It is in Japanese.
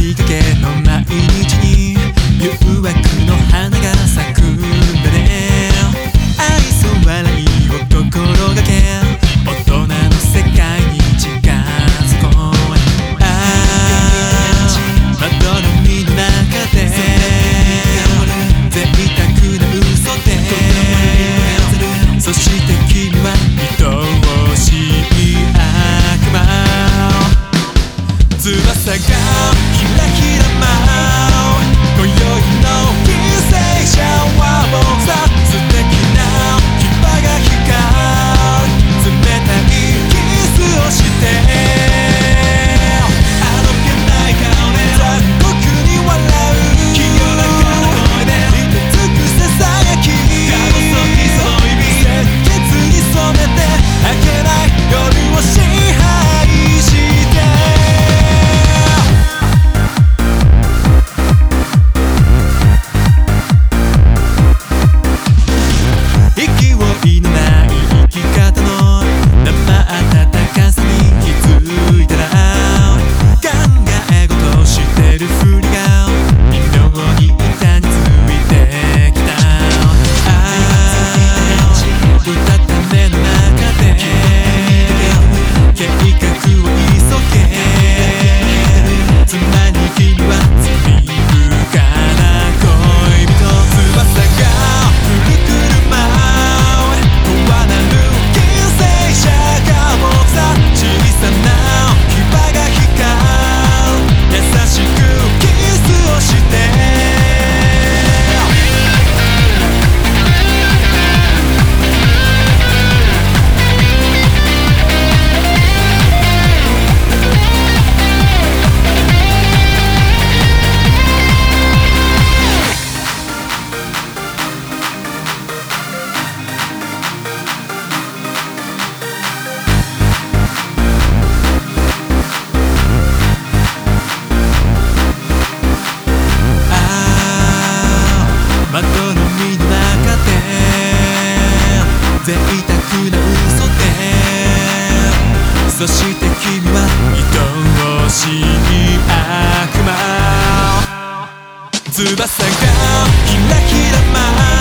見かけの毎日に誘惑の花が咲く。贅沢な嘘でそして君は愛おしい悪魔翼がキラキラ舞う